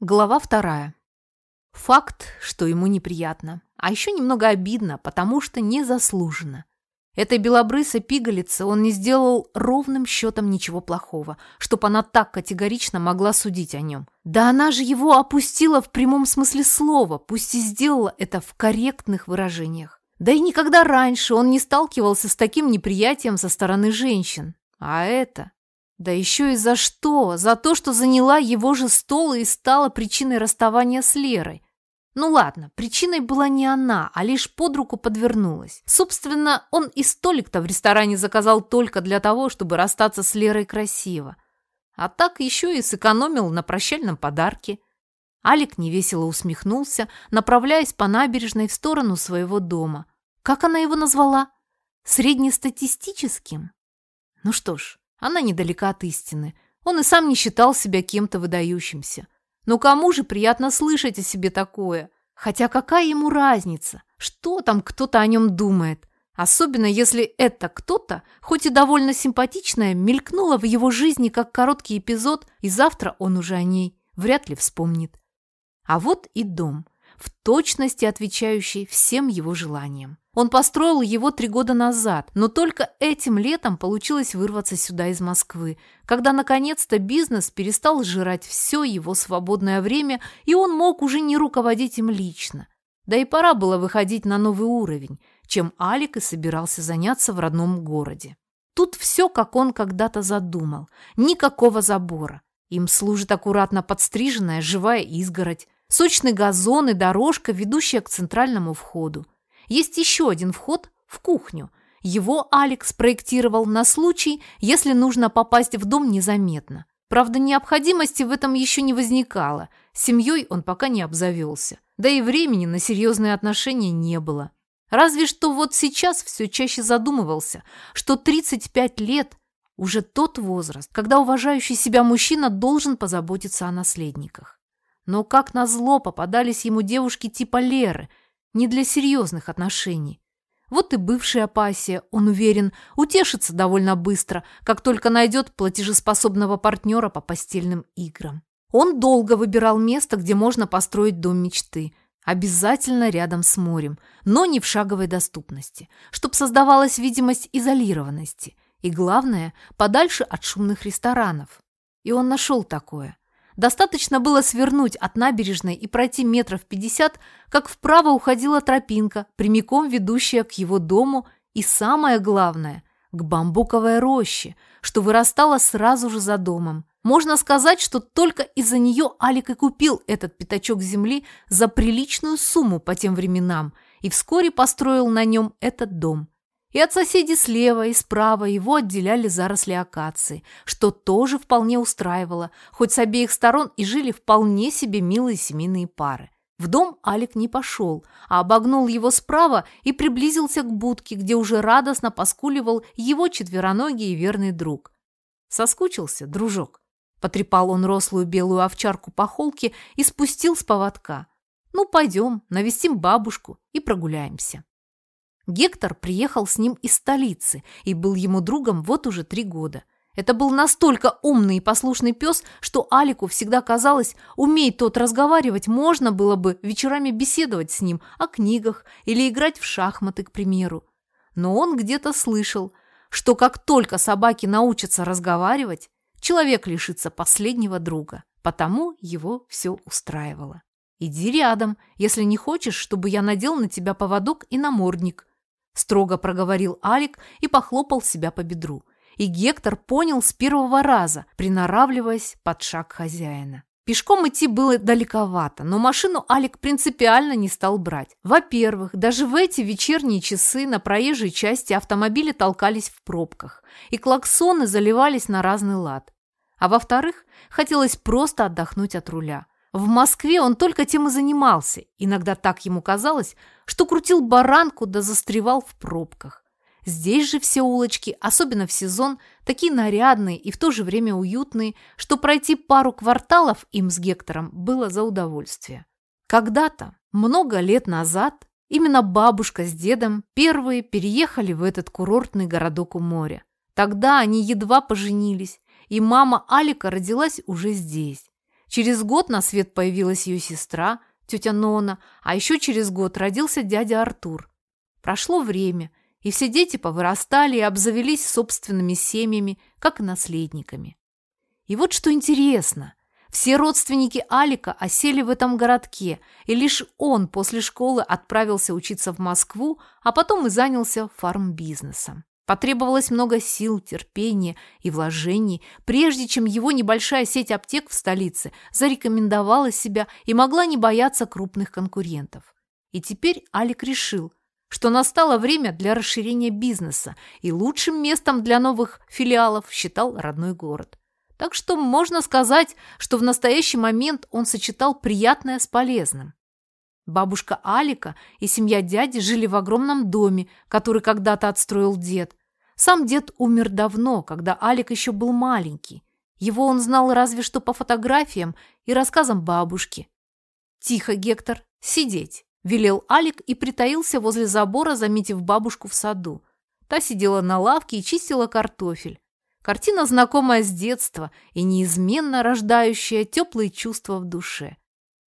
Глава вторая. Факт, что ему неприятно, а еще немного обидно, потому что незаслуженно. Этой белобрысой пигалице он не сделал ровным счетом ничего плохого, чтоб она так категорично могла судить о нем. Да она же его опустила в прямом смысле слова, пусть и сделала это в корректных выражениях. Да и никогда раньше он не сталкивался с таким неприятием со стороны женщин. А это... Да еще и за что? За то, что заняла его же стол и стала причиной расставания с Лерой. Ну ладно, причиной была не она, а лишь под руку подвернулась. Собственно, он и столик-то в ресторане заказал только для того, чтобы расстаться с Лерой красиво. А так еще и сэкономил на прощальном подарке. Алик невесело усмехнулся, направляясь по набережной в сторону своего дома. Как она его назвала? Среднестатистическим? Ну что ж, она недалека от истины. Он и сам не считал себя кем-то выдающимся. Но кому же приятно слышать о себе такое? Хотя какая ему разница? Что там кто-то о нем думает? Особенно если это кто-то, хоть и довольно симпатичная, мелькнула в его жизни как короткий эпизод, и завтра он уже о ней вряд ли вспомнит. А вот и дом, в точности отвечающий всем его желаниям. Он построил его три года назад, но только этим летом получилось вырваться сюда из Москвы, когда наконец-то бизнес перестал сжирать все его свободное время, и он мог уже не руководить им лично. Да и пора было выходить на новый уровень, чем Алик и собирался заняться в родном городе. Тут все, как он когда-то задумал. Никакого забора. Им служит аккуратно подстриженная живая изгородь, сочный газон и дорожка, ведущая к центральному входу. Есть еще один вход в кухню. Его Алекс проектировал на случай, если нужно попасть в дом незаметно. Правда, необходимости в этом еще не возникало. семьей он пока не обзавелся. Да и времени на серьезные отношения не было. Разве что вот сейчас все чаще задумывался, что 35 лет – уже тот возраст, когда уважающий себя мужчина должен позаботиться о наследниках. Но как назло попадались ему девушки типа Леры – не для серьезных отношений. Вот и бывшая пассия, он уверен, утешится довольно быстро, как только найдет платежеспособного партнера по постельным играм. Он долго выбирал место, где можно построить дом мечты. Обязательно рядом с морем, но не в шаговой доступности, чтобы создавалась видимость изолированности. И главное, подальше от шумных ресторанов. И он нашел такое. Достаточно было свернуть от набережной и пройти метров пятьдесят, как вправо уходила тропинка, прямиком ведущая к его дому и, самое главное, к бамбуковой роще, что вырастала сразу же за домом. Можно сказать, что только из-за нее Алик и купил этот пятачок земли за приличную сумму по тем временам и вскоре построил на нем этот дом. И от соседей слева и справа его отделяли заросли акации, что тоже вполне устраивало, хоть с обеих сторон и жили вполне себе милые семейные пары. В дом Алик не пошел, а обогнул его справа и приблизился к будке, где уже радостно поскуливал его четвероногий и верный друг. Соскучился, дружок. Потрепал он рослую белую овчарку по холке и спустил с поводка. Ну, пойдем, навестим бабушку и прогуляемся. Гектор приехал с ним из столицы и был ему другом вот уже три года. Это был настолько умный и послушный пес, что Алику всегда казалось, умей тот разговаривать, можно было бы вечерами беседовать с ним о книгах или играть в шахматы, к примеру. Но он где-то слышал, что как только собаки научатся разговаривать, человек лишится последнего друга. Потому его все устраивало. «Иди рядом, если не хочешь, чтобы я надел на тебя поводок и намордник», строго проговорил Алик и похлопал себя по бедру. И Гектор понял с первого раза, приноравливаясь под шаг хозяина. Пешком идти было далековато, но машину Алик принципиально не стал брать. Во-первых, даже в эти вечерние часы на проезжей части автомобили толкались в пробках, и клаксоны заливались на разный лад. А во-вторых, хотелось просто отдохнуть от руля. В Москве он только тем и занимался. Иногда так ему казалось, что крутил баранку да застревал в пробках. Здесь же все улочки, особенно в сезон, такие нарядные и в то же время уютные, что пройти пару кварталов им с Гектором было за удовольствие. Когда-то, много лет назад, именно бабушка с дедом первые переехали в этот курортный городок у моря. Тогда они едва поженились, и мама Алика родилась уже здесь. Через год на свет появилась ее сестра, тетя Нона, а еще через год родился дядя Артур. Прошло время, и все дети повырастали и обзавелись собственными семьями, как и наследниками. И вот что интересно. Все родственники Алика осели в этом городке, и лишь он после школы отправился учиться в Москву, а потом и занялся фармбизнесом. Потребовалось много сил, терпения и вложений, прежде чем его небольшая сеть аптек в столице зарекомендовала себя и могла не бояться крупных конкурентов. И теперь Алик решил, что настало время для расширения бизнеса, и лучшим местом для новых филиалов считал родной город. Так что можно сказать, что в настоящий момент он сочетал приятное с полезным. Бабушка Алика и семья дяди жили в огромном доме, который когда-то отстроил дед. Сам дед умер давно, когда Алик еще был маленький. Его он знал разве что по фотографиям и рассказам бабушки. «Тихо, Гектор, сидеть!» – велел Алик и притаился возле забора, заметив бабушку в саду. Та сидела на лавке и чистила картофель. Картина знакомая с детства и неизменно рождающая теплые чувства в душе.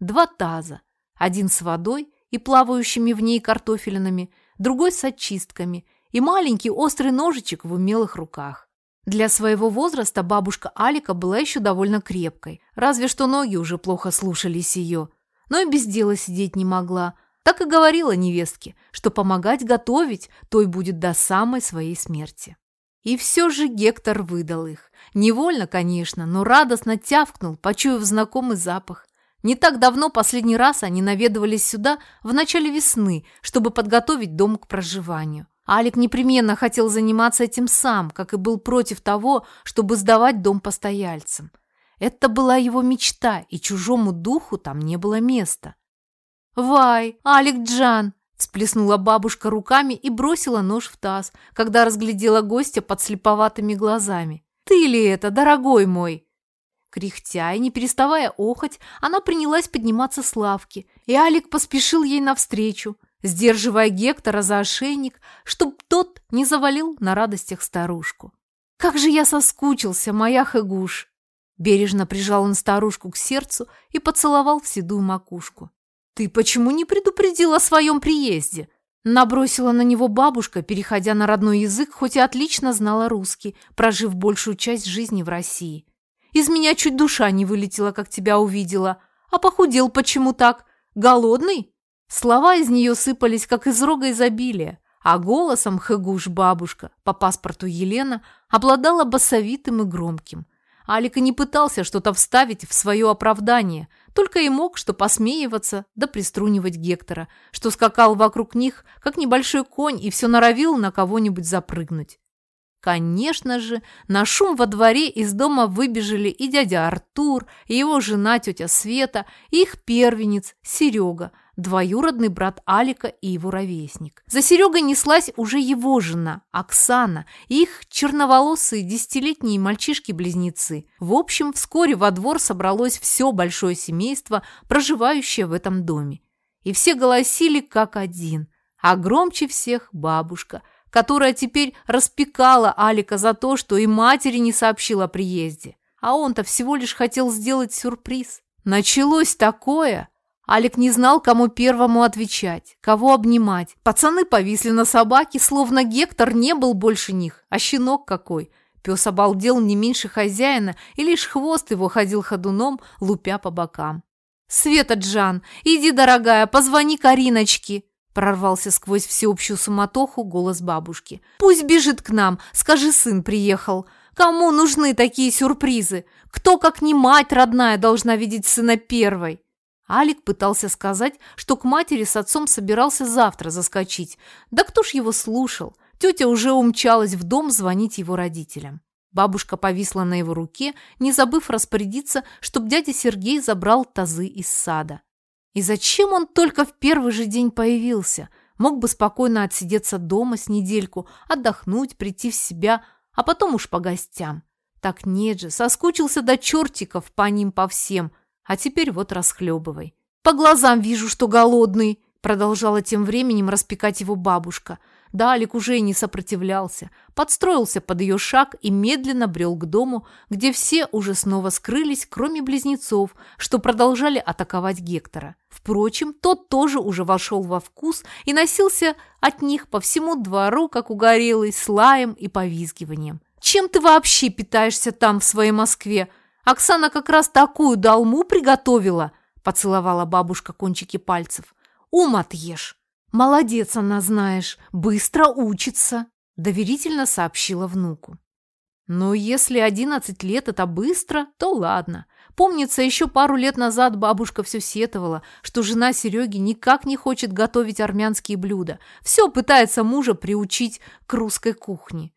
Два таза, один с водой и плавающими в ней картофелинами, другой с очистками и маленький острый ножичек в умелых руках. Для своего возраста бабушка Алика была еще довольно крепкой, разве что ноги уже плохо слушались ее, но и без дела сидеть не могла. Так и говорила невестке, что помогать готовить той будет до самой своей смерти. И все же Гектор выдал их. Невольно, конечно, но радостно тявкнул, почуяв знакомый запах. Не так давно последний раз они наведывались сюда в начале весны, чтобы подготовить дом к проживанию. Алик непременно хотел заниматься этим сам, как и был против того, чтобы сдавать дом постояльцам. Это была его мечта, и чужому духу там не было места. «Вай, Алик Джан, Всплеснула бабушка руками и бросила нож в таз, когда разглядела гостя под слеповатыми глазами. «Ты ли это, дорогой мой?» Кряхтя и не переставая охоть, она принялась подниматься с лавки, и Алик поспешил ей навстречу, сдерживая Гектора за ошейник, чтоб тот не завалил на радостях старушку. «Как же я соскучился, моя хэгуш!» Бережно прижал он старушку к сердцу и поцеловал в седую макушку. «Ты почему не предупредил о своем приезде?» Набросила на него бабушка, переходя на родной язык, хоть и отлично знала русский, прожив большую часть жизни в России. «Из меня чуть душа не вылетела, как тебя увидела. А похудел почему так? Голодный?» Слова из нее сыпались, как из рога изобилия, а голосом Хэгуш бабушка, по паспорту Елена, обладала басовитым и громким. Алика не пытался что-то вставить в свое оправдание – только и мог что посмеиваться да приструнивать Гектора, что скакал вокруг них, как небольшой конь, и все норовил на кого-нибудь запрыгнуть. Конечно же, на шум во дворе из дома выбежали и дядя Артур, и его жена тетя Света, и их первенец Серега – двоюродный брат Алика и его ровесник. За Серегой неслась уже его жена, Оксана, и их черноволосые десятилетние мальчишки-близнецы. В общем, вскоре во двор собралось все большое семейство, проживающее в этом доме. И все голосили как один, а громче всех бабушка, которая теперь распекала Алика за то, что и матери не сообщил о приезде. А он-то всего лишь хотел сделать сюрприз. Началось такое, Алик не знал, кому первому отвечать, кого обнимать. Пацаны повисли на собаке, словно Гектор не был больше них, а щенок какой. Пес обалдел не меньше хозяина, и лишь хвост его ходил ходуном, лупя по бокам. «Света, Джан, иди, дорогая, позвони Кариночке!» Прорвался сквозь всеобщую суматоху голос бабушки. «Пусть бежит к нам, скажи, сын приехал. Кому нужны такие сюрпризы? Кто, как не мать родная, должна видеть сына первой?» Алик пытался сказать, что к матери с отцом собирался завтра заскочить. Да кто ж его слушал? Тетя уже умчалась в дом звонить его родителям. Бабушка повисла на его руке, не забыв распорядиться, чтобы дядя Сергей забрал тазы из сада. И зачем он только в первый же день появился? Мог бы спокойно отсидеться дома с недельку, отдохнуть, прийти в себя, а потом уж по гостям. Так нет же, соскучился до чертиков по ним по всем – а теперь вот расхлебывай. По глазам вижу, что голодный, Продолжала тем временем распекать его бабушка. Да, Алик уже и не сопротивлялся. Подстроился под ее шаг и медленно брел к дому, где все уже снова скрылись, кроме близнецов, что продолжали атаковать Гектора. Впрочем, тот тоже уже вошел во вкус и носился от них по всему двору, как угорелый, с лаем и повизгиванием. «Чем ты вообще питаешься там, в своей Москве? Оксана как раз такую долму приготовила!» поцеловала бабушка кончики пальцев. «Ум отъешь!» «Молодец она, знаешь, быстро учится», – доверительно сообщила внуку. Но если одиннадцать лет – это быстро, то ладно. Помнится, еще пару лет назад бабушка все сетовала, что жена Сереги никак не хочет готовить армянские блюда. Все пытается мужа приучить к русской кухне.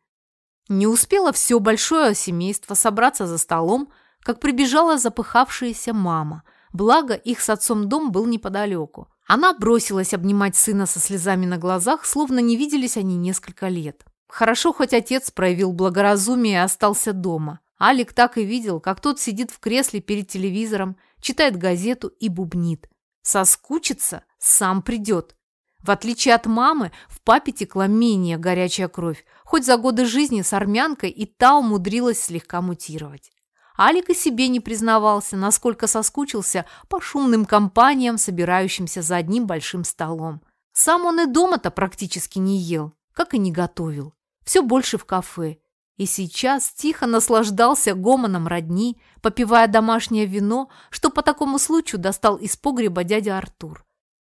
Не успело все большое семейство собраться за столом, как прибежала запыхавшаяся мама. Благо, их с отцом дом был неподалеку. Она бросилась обнимать сына со слезами на глазах, словно не виделись они несколько лет. Хорошо, хоть отец проявил благоразумие и остался дома. Алик так и видел, как тот сидит в кресле перед телевизором, читает газету и бубнит. Соскучится, сам придет. В отличие от мамы, в папе текла менее горячая кровь, хоть за годы жизни с армянкой и та умудрилась слегка мутировать. Алик и себе не признавался, насколько соскучился по шумным компаниям, собирающимся за одним большим столом. Сам он и дома-то практически не ел, как и не готовил. Все больше в кафе. И сейчас тихо наслаждался гомоном родни, попивая домашнее вино, что по такому случаю достал из погреба дядя Артур.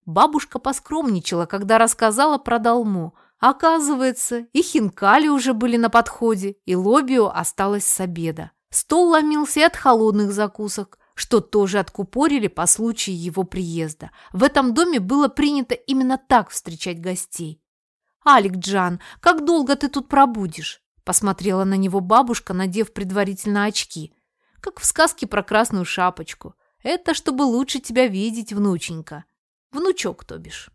Бабушка поскромничала, когда рассказала про долму. Оказывается, и хинкали уже были на подходе, и лобио осталось с обеда. Стол ломился от холодных закусок, что тоже откупорили по случаю его приезда. В этом доме было принято именно так встречать гостей. «Алик Джан, как долго ты тут пробудешь?» Посмотрела на него бабушка, надев предварительно очки. Как в сказке про красную шапочку. Это чтобы лучше тебя видеть, внученька. Внучок, то бишь.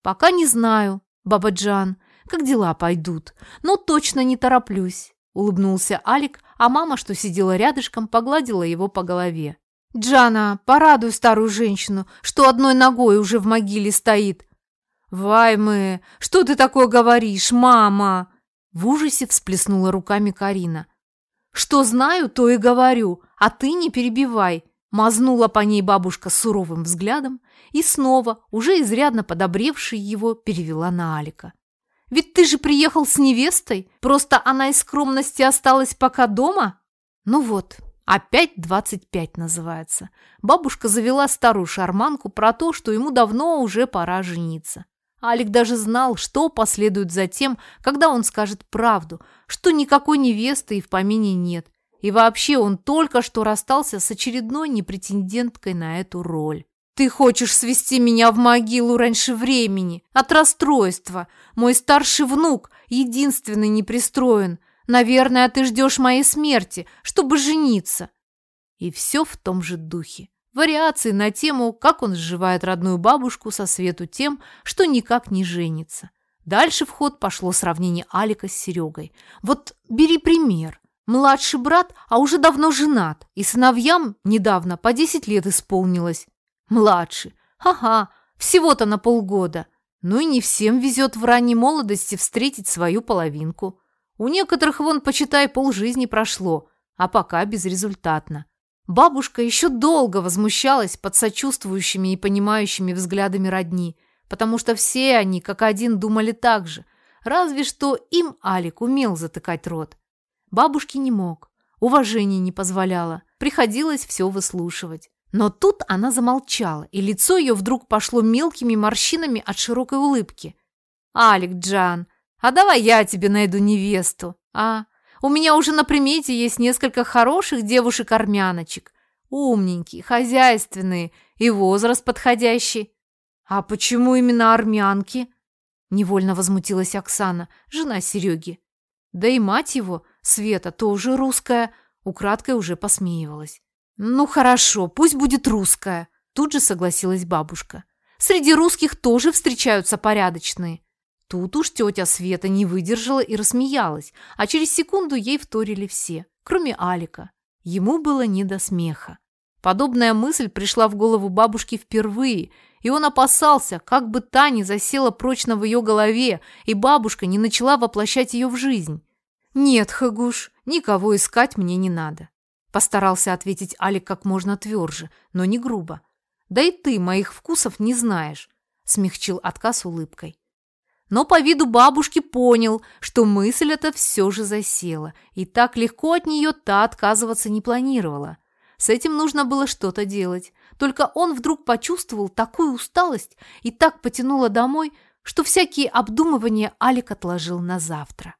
Пока не знаю, баба Джан, как дела пойдут, но точно не тороплюсь. Улыбнулся Алик, а мама, что сидела рядышком, погладила его по голове. «Джана, порадуй старую женщину, что одной ногой уже в могиле стоит». «Ваймы, что ты такое говоришь, мама?» В ужасе всплеснула руками Карина. «Что знаю, то и говорю, а ты не перебивай», мазнула по ней бабушка суровым взглядом и снова, уже изрядно подобревший его, перевела на Алика. Ведь ты же приехал с невестой, просто она из скромности осталась пока дома. Ну вот, опять двадцать пять называется. Бабушка завела старую шарманку про то, что ему давно уже пора жениться. Алик даже знал, что последует за тем, когда он скажет правду, что никакой невесты и в помине нет. И вообще он только что расстался с очередной непретенденткой на эту роль. Ты хочешь свести меня в могилу раньше времени, от расстройства. Мой старший внук, единственный, не пристроен. Наверное, ты ждешь моей смерти, чтобы жениться. И все в том же духе. Вариации на тему, как он сживает родную бабушку со свету тем, что никак не женится. Дальше в ход пошло сравнение Алика с Серегой. Вот бери пример. Младший брат, а уже давно женат, и сыновьям недавно по 10 лет исполнилось. Младший. Ага, всего-то на полгода. Ну и не всем везет в ранней молодости встретить свою половинку. У некоторых, вон, почитай, полжизни прошло, а пока безрезультатно. Бабушка еще долго возмущалась под сочувствующими и понимающими взглядами родни, потому что все они, как один, думали так же. Разве что им Алик умел затыкать рот. Бабушке не мог, уважение не позволяло, приходилось все выслушивать. Но тут она замолчала, и лицо ее вдруг пошло мелкими морщинами от широкой улыбки. «Алик, Джан, а давай я тебе найду невесту, а? У меня уже на примете есть несколько хороших девушек-армяночек. Умненькие, хозяйственные и возраст подходящий». «А почему именно армянки?» Невольно возмутилась Оксана, жена Сереги. Да и мать его, Света, тоже русская, украдкой уже посмеивалась. «Ну хорошо, пусть будет русская», – тут же согласилась бабушка. «Среди русских тоже встречаются порядочные». Тут уж тетя Света не выдержала и рассмеялась, а через секунду ей вторили все, кроме Алика. Ему было не до смеха. Подобная мысль пришла в голову бабушки впервые, и он опасался, как бы та не засела прочно в ее голове, и бабушка не начала воплощать ее в жизнь. «Нет, Хагуш, никого искать мне не надо», – постарался ответить Алик как можно тверже, но не грубо. «Да и ты моих вкусов не знаешь», – смягчил отказ улыбкой. Но по виду бабушки понял, что мысль эта все же засела, и так легко от нее та отказываться не планировала. С этим нужно было что-то делать. Только он вдруг почувствовал такую усталость и так потянуло домой, что всякие обдумывания Алик отложил на завтра.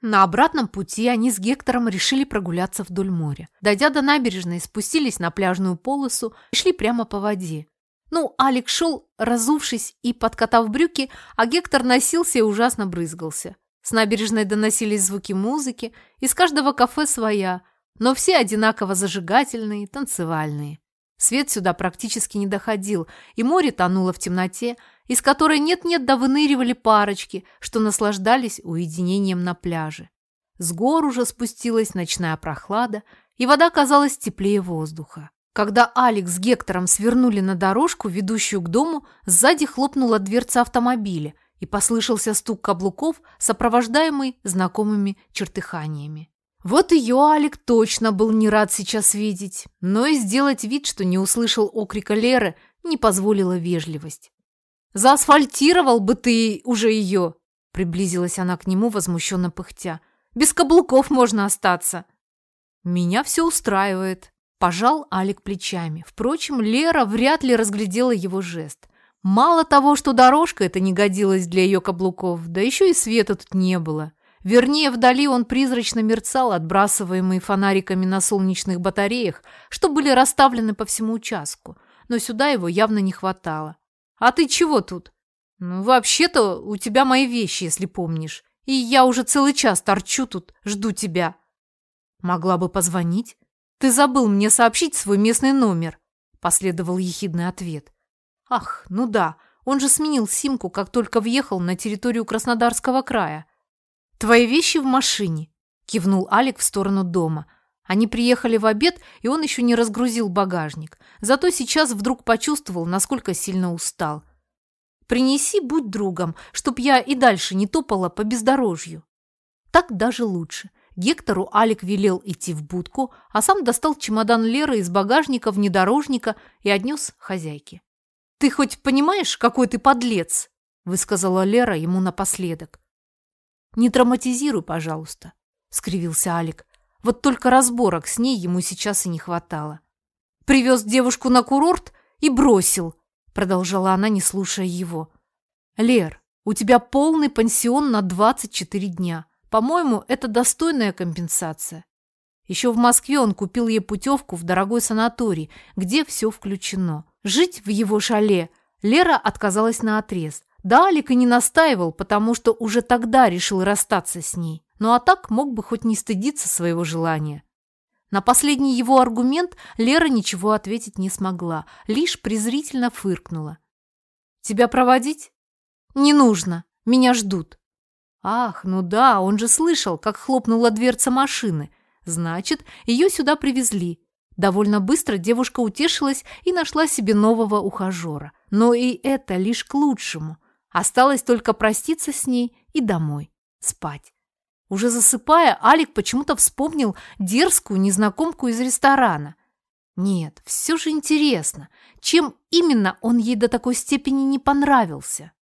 На обратном пути они с Гектором решили прогуляться вдоль моря. Дойдя до набережной, спустились на пляжную полосу и шли прямо по воде. Ну, Алик шел, разувшись и подкатав брюки, а Гектор носился и ужасно брызгался. С набережной доносились звуки музыки, из каждого кафе своя, но все одинаково зажигательные, танцевальные. Свет сюда практически не доходил, и море тонуло в темноте, из которой нет-нет да выныривали парочки, что наслаждались уединением на пляже. С гор уже спустилась ночная прохлада, и вода казалась теплее воздуха. Когда Алекс с Гектором свернули на дорожку, ведущую к дому, сзади хлопнула дверца автомобиля, и послышался стук каблуков, сопровождаемый знакомыми чертыханиями. Вот ее Алик точно был не рад сейчас видеть, но и сделать вид, что не услышал окрика Леры, не позволила вежливость. «Заасфальтировал бы ты уже ее!» Приблизилась она к нему, возмущенно пыхтя. «Без каблуков можно остаться!» «Меня все устраивает», – пожал Алик плечами. Впрочем, Лера вряд ли разглядела его жест. Мало того, что дорожка эта не годилась для ее каблуков, да еще и света тут не было. Вернее, вдали он призрачно мерцал, отбрасываемый фонариками на солнечных батареях, что были расставлены по всему участку, но сюда его явно не хватало. «А ты чего тут?» «Ну, вообще-то у тебя мои вещи, если помнишь, и я уже целый час торчу тут, жду тебя». «Могла бы позвонить?» «Ты забыл мне сообщить свой местный номер», – последовал ехидный ответ. «Ах, ну да, он же сменил симку, как только въехал на территорию Краснодарского края. «Твои вещи в машине», – кивнул Алик в сторону дома. Они приехали в обед, и он еще не разгрузил багажник. Зато сейчас вдруг почувствовал, насколько сильно устал. «Принеси, будь другом, чтоб я и дальше не топала по бездорожью». Так даже лучше. Гектору Алик велел идти в будку, а сам достал чемодан Леры из багажника внедорожника и отнес хозяйке. «Ты хоть понимаешь, какой ты подлец?» – высказала Лера ему напоследок. «Не драматизируй, пожалуйста», — скривился Алик. Вот только разборок с ней ему сейчас и не хватало. «Привез девушку на курорт и бросил», — продолжала она, не слушая его. «Лер, у тебя полный пансион на 24 дня. По-моему, это достойная компенсация. Еще в Москве он купил ей путевку в дорогой санаторий, где все включено. Жить в его шале Лера отказалась на отрез. Да, Алик и не настаивал, потому что уже тогда решил расстаться с ней. Ну а так мог бы хоть не стыдиться своего желания. На последний его аргумент Лера ничего ответить не смогла, лишь презрительно фыркнула. «Тебя проводить?» «Не нужно, меня ждут». Ах, ну да, он же слышал, как хлопнула дверца машины. Значит, ее сюда привезли. Довольно быстро девушка утешилась и нашла себе нового ухажера. Но и это лишь к лучшему – Осталось только проститься с ней и домой, спать. Уже засыпая, Алик почему-то вспомнил дерзкую незнакомку из ресторана. Нет, все же интересно, чем именно он ей до такой степени не понравился.